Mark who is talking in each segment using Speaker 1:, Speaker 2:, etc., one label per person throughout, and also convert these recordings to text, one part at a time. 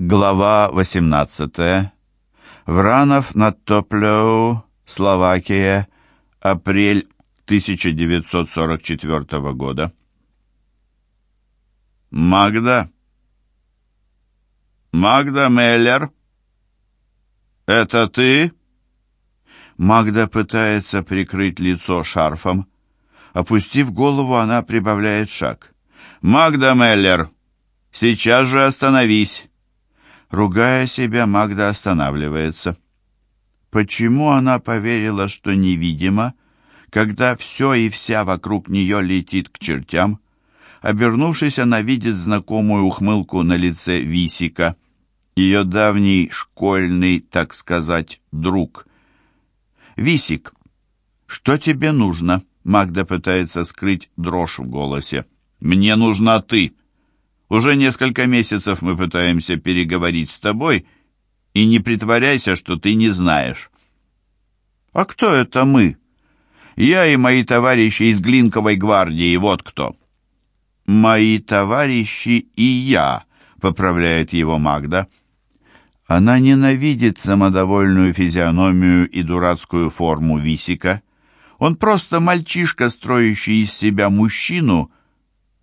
Speaker 1: Глава 18. Вранов над Топлеу, Словакия, апрель 1944 года. Магда? Магда Меллер? Это ты? Магда пытается прикрыть лицо шарфом. Опустив голову, она прибавляет шаг. «Магда Меллер, сейчас же остановись!» Ругая себя, Магда останавливается. Почему она поверила, что невидимо, когда все и вся вокруг нее летит к чертям? Обернувшись, она видит знакомую ухмылку на лице Висика, ее давний школьный, так сказать, друг. «Висик, что тебе нужно?» Магда пытается скрыть дрожь в голосе. «Мне нужна ты!» Уже несколько месяцев мы пытаемся переговорить с тобой, и не притворяйся, что ты не знаешь». «А кто это мы?» «Я и мои товарищи из Глинковой гвардии, вот кто». «Мои товарищи и я», — поправляет его Магда. Она ненавидит самодовольную физиономию и дурацкую форму Висика. Он просто мальчишка, строящий из себя мужчину,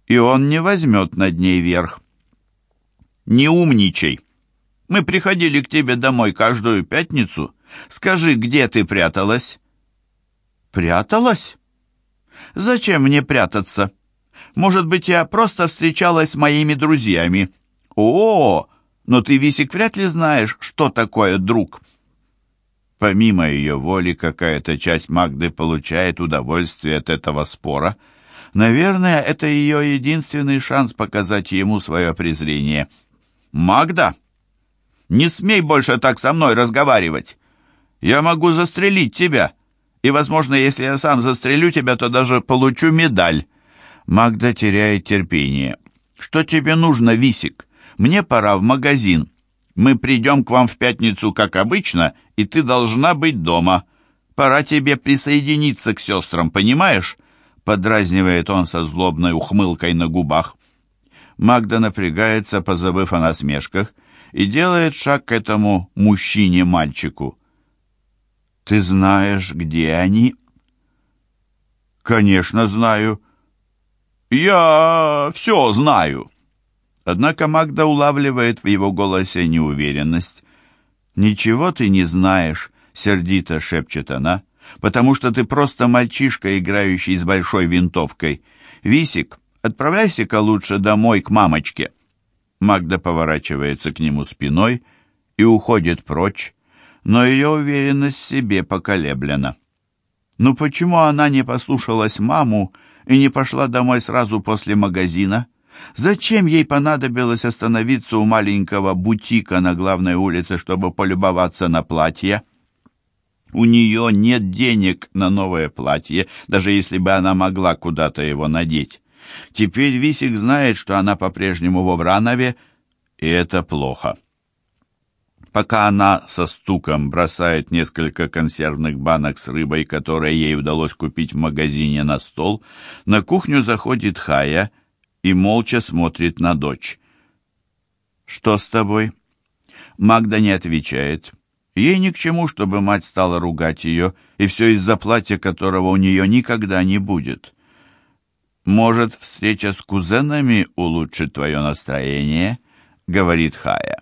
Speaker 1: и он не возьмет над ней верх. Не умничай. Мы приходили к тебе домой каждую пятницу. Скажи, где ты пряталась? Пряталась? Зачем мне прятаться? Может быть, я просто встречалась с моими друзьями. О, но ты, Висик, вряд ли знаешь, что такое друг. Помимо ее воли, какая-то часть Магды получает удовольствие от этого спора — Наверное, это ее единственный шанс показать ему свое презрение. «Магда, не смей больше так со мной разговаривать. Я могу застрелить тебя, и, возможно, если я сам застрелю тебя, то даже получу медаль». Магда теряет терпение. «Что тебе нужно, Висик? Мне пора в магазин. Мы придем к вам в пятницу, как обычно, и ты должна быть дома. Пора тебе присоединиться к сестрам, понимаешь? Подразнивает он со злобной ухмылкой на губах. Магда напрягается, позабыв о насмешках, и делает шаг к этому мужчине-мальчику. «Ты знаешь, где они?» «Конечно, знаю». «Я все знаю». Однако Магда улавливает в его голосе неуверенность. «Ничего ты не знаешь», — сердито шепчет она потому что ты просто мальчишка, играющий с большой винтовкой. Висик, отправляйся-ка лучше домой к мамочке». Магда поворачивается к нему спиной и уходит прочь, но ее уверенность в себе поколеблена. Ну почему она не послушалась маму и не пошла домой сразу после магазина? Зачем ей понадобилось остановиться у маленького бутика на главной улице, чтобы полюбоваться на платье? У нее нет денег на новое платье, даже если бы она могла куда-то его надеть. Теперь Висик знает, что она по-прежнему во Вранове, и это плохо. Пока она со стуком бросает несколько консервных банок с рыбой, которые ей удалось купить в магазине на стол, на кухню заходит Хая и молча смотрит на дочь. «Что с тобой?» Магда не отвечает. Ей ни к чему, чтобы мать стала ругать ее, и все из-за платья, которого у нее никогда не будет. «Может, встреча с кузенами улучшит твое настроение?» — говорит Хая.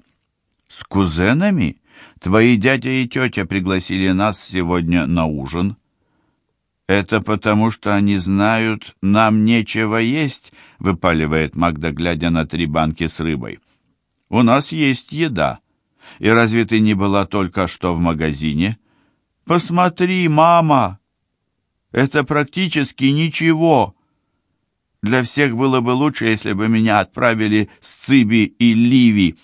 Speaker 1: «С кузенами? Твои дядя и тетя пригласили нас сегодня на ужин». «Это потому, что они знают, нам нечего есть», — выпаливает Магда, глядя на три банки с рыбой. «У нас есть еда». И разве ты не была только что в магазине? Посмотри, мама! Это практически ничего. Для всех было бы лучше, если бы меня отправили с Циби и Ливи.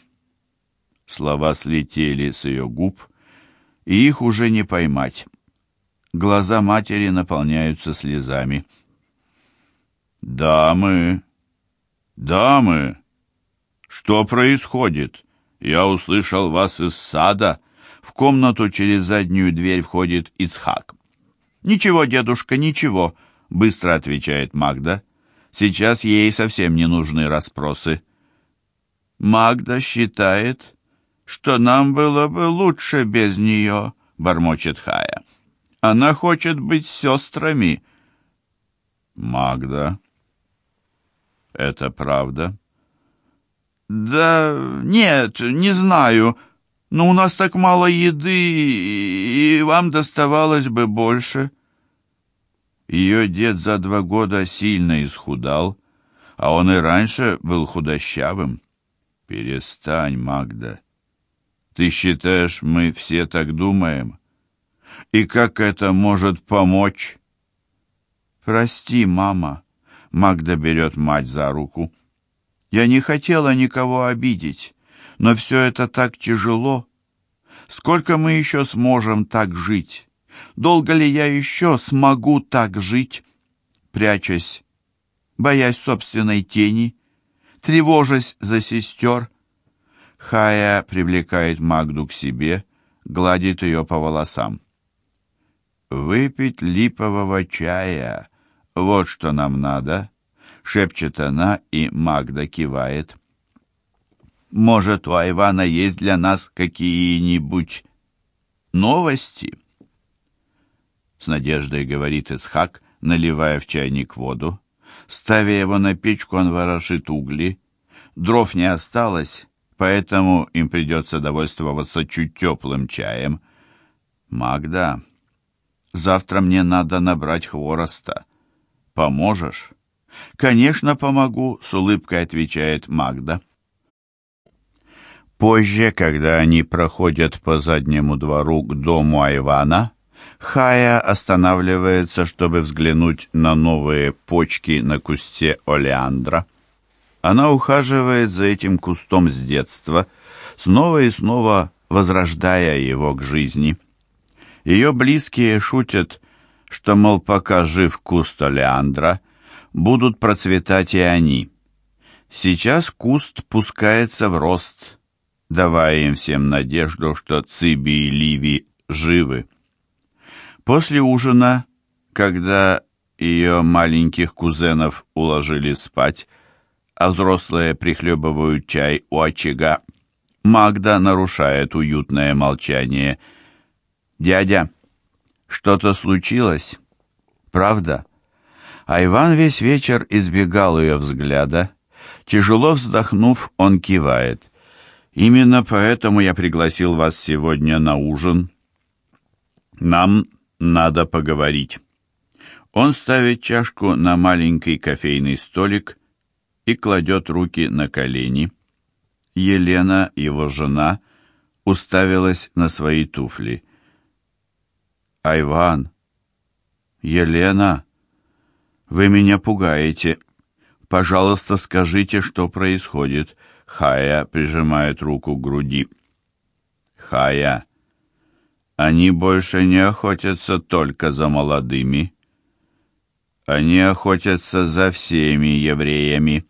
Speaker 1: Слова слетели с ее губ, и их уже не поймать. Глаза матери наполняются слезами. «Дамы! Дамы! Что происходит?» «Я услышал вас из сада». В комнату через заднюю дверь входит Ицхак. «Ничего, дедушка, ничего», — быстро отвечает Магда. «Сейчас ей совсем не нужны расспросы». Магда считает, что нам было бы лучше без нее», — бормочет Хая. «Она хочет быть сестрами». «Магда, это правда?» «Да нет, не знаю, но у нас так мало еды, и вам доставалось бы больше». Ее дед за два года сильно исхудал, а он и раньше был худощавым. Перестань, Магда. Ты считаешь, мы все так думаем? И как это может помочь? Прости, мама. Магда берет мать за руку. Я не хотела никого обидеть, но все это так тяжело. Сколько мы еще сможем так жить? Долго ли я еще смогу так жить? Прячась, боясь собственной тени, тревожась за сестер. Хая привлекает Магду к себе, гладит ее по волосам. «Выпить липового чая, вот что нам надо», — шепчет она, и Магда кивает. «Может, у Айвана есть для нас какие-нибудь новости?» С надеждой говорит Исхак, наливая в чайник воду. Ставя его на печку, он ворошит угли. Дров не осталось, поэтому им придется довольствоваться чуть теплым чаем. «Магда, завтра мне надо набрать хвороста. Поможешь?» «Конечно, помогу», — с улыбкой отвечает Магда. Позже, когда они проходят по заднему двору к дому Айвана, Хая останавливается, чтобы взглянуть на новые почки на кусте олеандра. Она ухаживает за этим кустом с детства, снова и снова возрождая его к жизни. Ее близкие шутят, что, мол, пока жив куст олеандра, будут процветать и они. Сейчас куст пускается в рост, давая им всем надежду, что Циби и Ливи живы. После ужина, когда ее маленьких кузенов уложили спать, а взрослые прихлебывают чай у очага, Магда нарушает уютное молчание. «Дядя, что-то случилось? Правда?» А Иван весь вечер избегал ее взгляда. Тяжело вздохнув, он кивает. «Именно поэтому я пригласил вас сегодня на ужин. Нам надо поговорить. Он ставит чашку на маленький кофейный столик и кладет руки на колени. Елена, его жена, уставилась на свои туфли. «Айван! Елена! Вы меня пугаете! Пожалуйста, скажите, что происходит!» Хая прижимает руку к груди. «Хая!» Они больше не охотятся только за молодыми. Они охотятся за всеми евреями.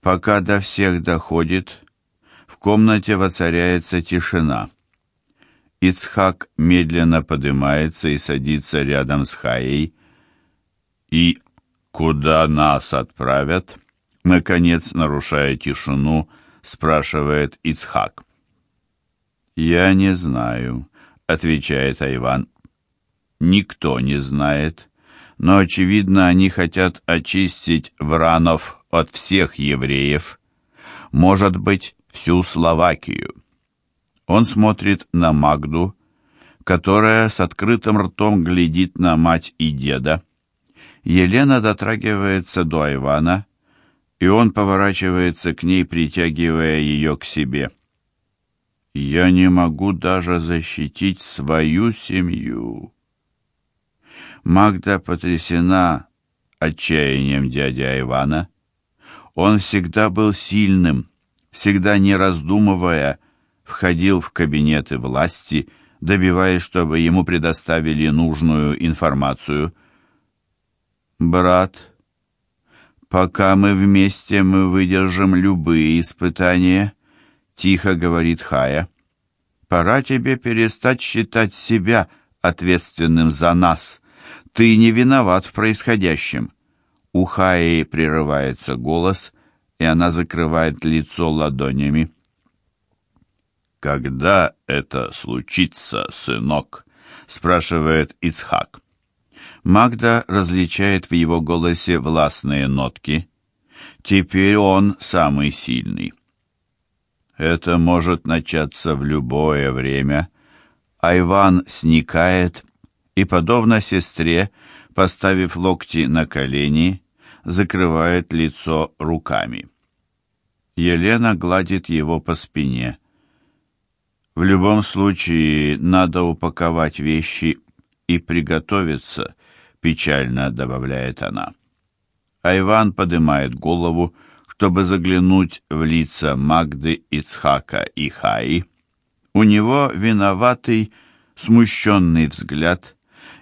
Speaker 1: Пока до всех доходит, в комнате воцаряется тишина. Ицхак медленно поднимается и садится рядом с Хаей. И куда нас отправят? Наконец, нарушая тишину, спрашивает Ицхак. Я не знаю отвечает Айван. Никто не знает, но, очевидно, они хотят очистить вранов от всех евреев. Может быть, всю Словакию. Он смотрит на Магду, которая с открытым ртом глядит на мать и деда. Елена дотрагивается до Айвана, и он поворачивается к ней, притягивая ее к себе. Я не могу даже защитить свою семью. Магда потрясена отчаянием дядя Ивана. Он всегда был сильным, всегда не раздумывая, входил в кабинеты власти, добиваясь, чтобы ему предоставили нужную информацию. «Брат, пока мы вместе, мы выдержим любые испытания», Тихо говорит Хая. Пора тебе перестать считать себя ответственным за нас. Ты не виноват в происходящем. У Хаи прерывается голос, и она закрывает лицо ладонями. «Когда это случится, сынок?» — спрашивает Ицхак. Магда различает в его голосе властные нотки. Теперь он самый сильный. Это может начаться в любое время. А Иван сникает и, подобно сестре, поставив локти на колени, закрывает лицо руками. Елена гладит его по спине. В любом случае, надо упаковать вещи и приготовиться, печально добавляет она. А Иван поднимает голову, чтобы заглянуть в лица Магды, Ицхака и Хаи. У него виноватый, смущенный взгляд,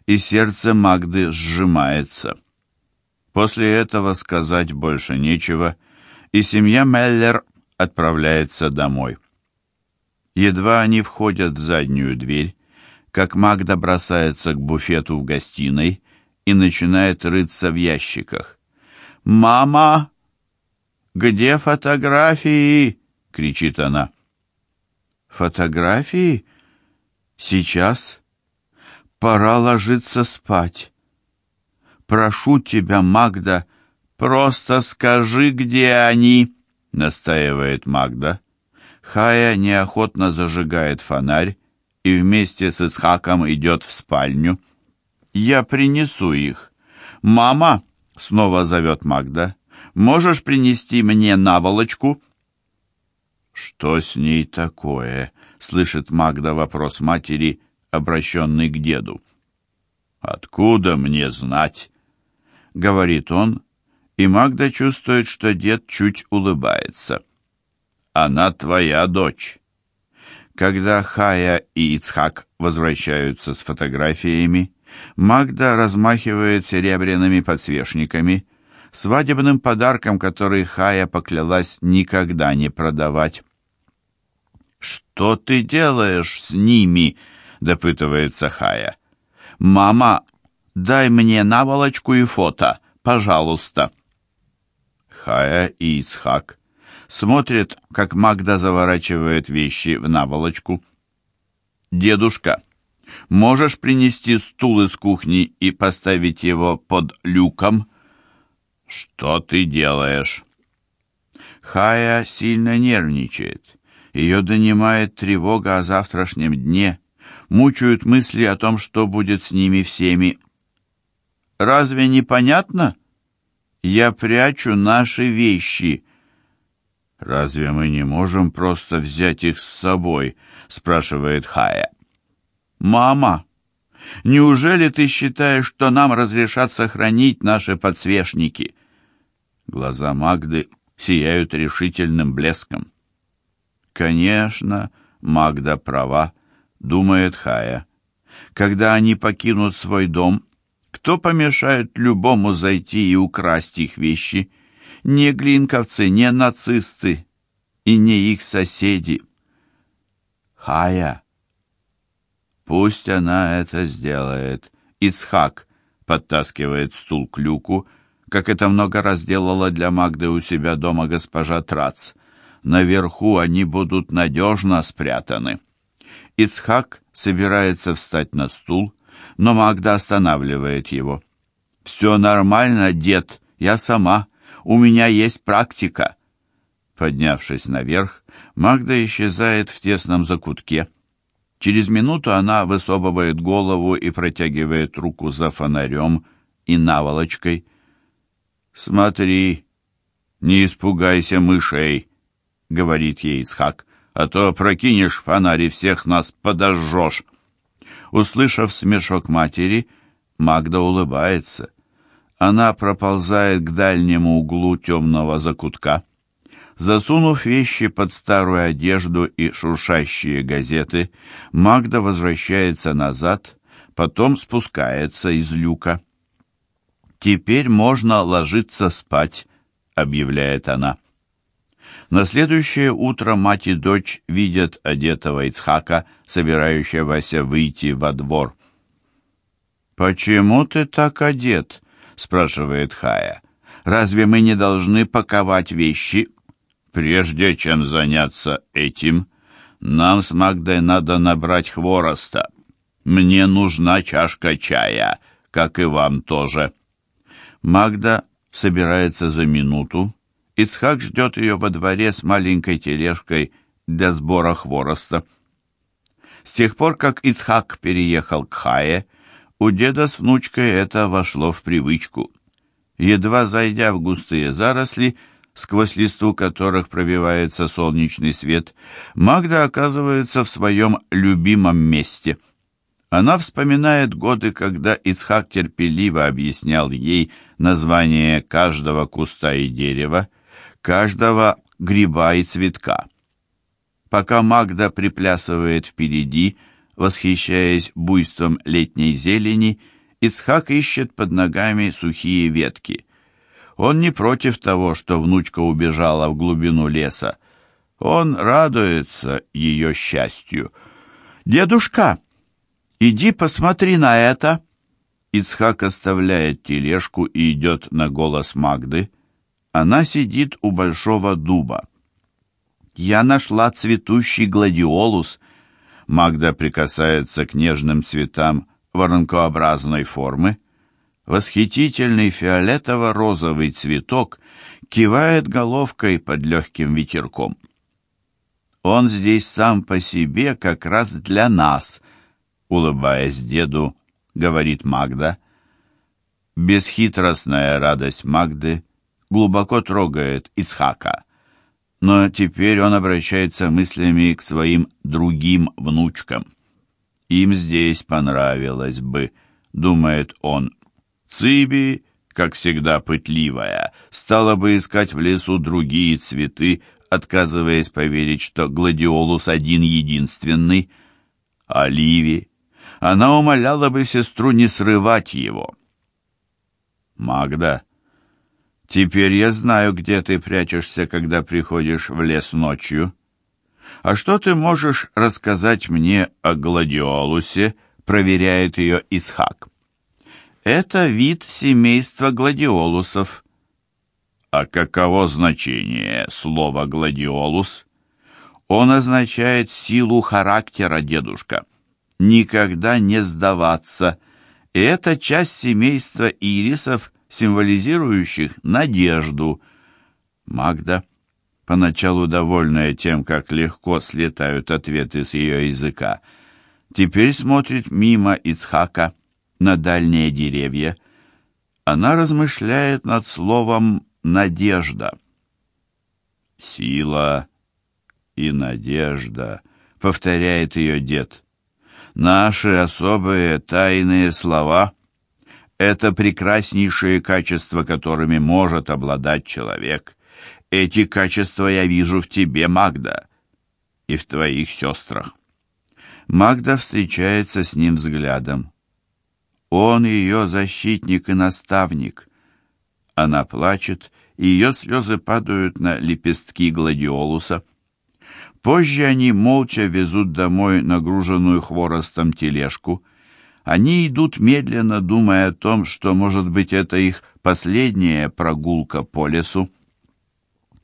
Speaker 1: и сердце Магды сжимается. После этого сказать больше нечего, и семья Меллер отправляется домой. Едва они входят в заднюю дверь, как Магда бросается к буфету в гостиной и начинает рыться в ящиках. «Мама! Где фотографии?» — кричит она. «Фотографии? Сейчас? Пора ложиться спать. Прошу тебя, Магда, просто скажи, где они!» — настаивает Магда. Хая неохотно зажигает фонарь и вместе с Исхаком идет в спальню. «Я принесу их. Мама!» — снова зовет Магда. «Можешь принести мне наволочку?» «Что с ней такое?» — слышит Магда вопрос матери, обращенный к деду. «Откуда мне знать?» — говорит он, и Магда чувствует, что дед чуть улыбается. «Она твоя дочь». Когда Хая и Ицхак возвращаются с фотографиями, Магда размахивает серебряными подсвечниками, свадебным подарком, который Хая поклялась никогда не продавать. «Что ты делаешь с ними?» — допытывается Хая. «Мама, дай мне наволочку и фото, пожалуйста». Хая и Ицхак смотрят, как Магда заворачивает вещи в наволочку. «Дедушка, можешь принести стул из кухни и поставить его под люком?» «Что ты делаешь?» Хая сильно нервничает. Ее донимает тревога о завтрашнем дне, мучают мысли о том, что будет с ними всеми. «Разве не понятно? Я прячу наши вещи». «Разве мы не можем просто взять их с собой?» — спрашивает Хая. «Мама, неужели ты считаешь, что нам разрешат сохранить наши подсвечники?» Глаза Магды сияют решительным блеском. «Конечно, Магда права», — думает Хая. «Когда они покинут свой дом, кто помешает любому зайти и украсть их вещи? Не глинковцы, не нацисты и не их соседи». «Хая, пусть она это сделает», — Исхак подтаскивает стул к люку, как это много раз делала для Магды у себя дома госпожа Трац. Наверху они будут надежно спрятаны. Исхак собирается встать на стул, но Магда останавливает его. «Все нормально, дед, я сама. У меня есть практика». Поднявшись наверх, Магда исчезает в тесном закутке. Через минуту она высовывает голову и протягивает руку за фонарем и наволочкой. «Смотри, не испугайся мышей», — говорит ей Исхак, «а то прокинешь фонарь и всех нас подожжешь». Услышав смешок матери, Магда улыбается. Она проползает к дальнему углу темного закутка. Засунув вещи под старую одежду и шуршащие газеты, Магда возвращается назад, потом спускается из люка. «Теперь можно ложиться спать», — объявляет она. На следующее утро мать и дочь видят одетого Ицхака, собирающегося выйти во двор. «Почему ты так одет?» — спрашивает Хая. «Разве мы не должны паковать вещи?» «Прежде чем заняться этим, Нам с Магдой надо набрать хвороста. Мне нужна чашка чая, как и вам тоже. Магда собирается за минуту. Ицхак ждет ее во дворе с маленькой тележкой для сбора хвороста. С тех пор, как Ицхак переехал к Хае, у деда с внучкой это вошло в привычку. Едва зайдя в густые заросли, сквозь листву которых пробивается солнечный свет, Магда оказывается в своем любимом месте. Она вспоминает годы, когда Ицхак терпеливо объяснял ей название каждого куста и дерева, каждого гриба и цветка. Пока Магда приплясывает впереди, восхищаясь буйством летней зелени, Ицхак ищет под ногами сухие ветки. Он не против того, что внучка убежала в глубину леса. Он радуется ее счастью. «Дедушка, иди посмотри на это!» Ицхак оставляет тележку и идет на голос Магды. Она сидит у большого дуба. «Я нашла цветущий гладиолус». Магда прикасается к нежным цветам воронкообразной формы. Восхитительный фиолетово-розовый цветок кивает головкой под легким ветерком. «Он здесь сам по себе как раз для нас», — улыбаясь деду, говорит Магда. Бесхитростная радость Магды глубоко трогает Исхака но теперь он обращается мыслями к своим другим внучкам. Им здесь понравилось бы, думает он. Циби, как всегда пытливая, стала бы искать в лесу другие цветы, отказываясь поверить, что гладиолус один-единственный. А Ливи, она умоляла бы сестру не срывать его. Магда, Теперь я знаю, где ты прячешься, когда приходишь в лес ночью. А что ты можешь рассказать мне о гладиолусе? Проверяет ее Исхак. Это вид семейства гладиолусов. А каково значение слова гладиолус? Он означает силу характера, дедушка. Никогда не сдаваться. И это часть семейства ирисов, символизирующих надежду. Магда, поначалу довольная тем, как легко слетают ответы с ее языка, теперь смотрит мимо Ицхака на дальние деревья. Она размышляет над словом «надежда». «Сила и надежда», — повторяет ее дед. «Наши особые тайные слова — это прекраснейшие качества, которыми может обладать человек. Эти качества я вижу в тебе, Магда, и в твоих сестрах. Магда встречается с ним взглядом. Он ее защитник и наставник. Она плачет, и ее слезы падают на лепестки гладиолуса. Позже они молча везут домой нагруженную хворостом тележку. Они идут медленно, думая о том, что, может быть, это их последняя прогулка по лесу.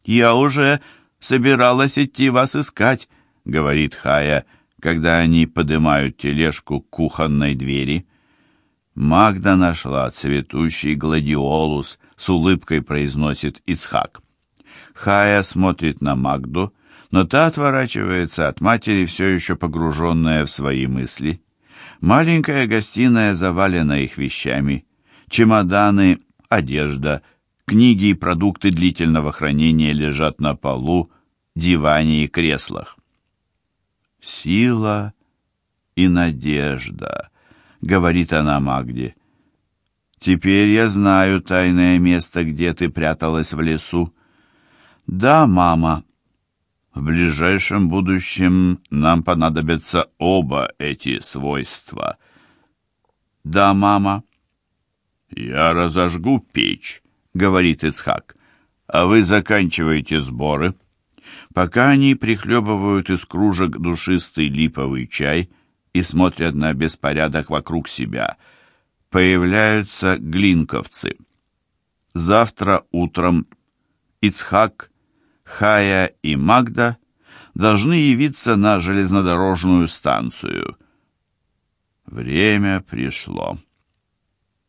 Speaker 1: «Я уже собиралась идти вас искать», — говорит Хая, когда они поднимают тележку к кухонной двери. «Магда нашла цветущий гладиолус», — с улыбкой произносит Ицхак. Хая смотрит на Магду, но та отворачивается от матери, все еще погруженная в свои мысли. Маленькая гостиная завалена их вещами. Чемоданы, одежда, книги и продукты длительного хранения лежат на полу, диване и креслах. «Сила и надежда», — говорит она Магде. «Теперь я знаю тайное место, где ты пряталась в лесу». «Да, мама», в ближайшем будущем нам понадобятся оба эти свойства. Да, мама. Я разожгу печь, говорит Ицхак, а вы заканчиваете сборы. Пока они прихлебывают из кружек душистый липовый чай и смотрят на беспорядок вокруг себя, появляются глинковцы. Завтра утром Ицхак Хая и Магда должны явиться на железнодорожную станцию. Время пришло.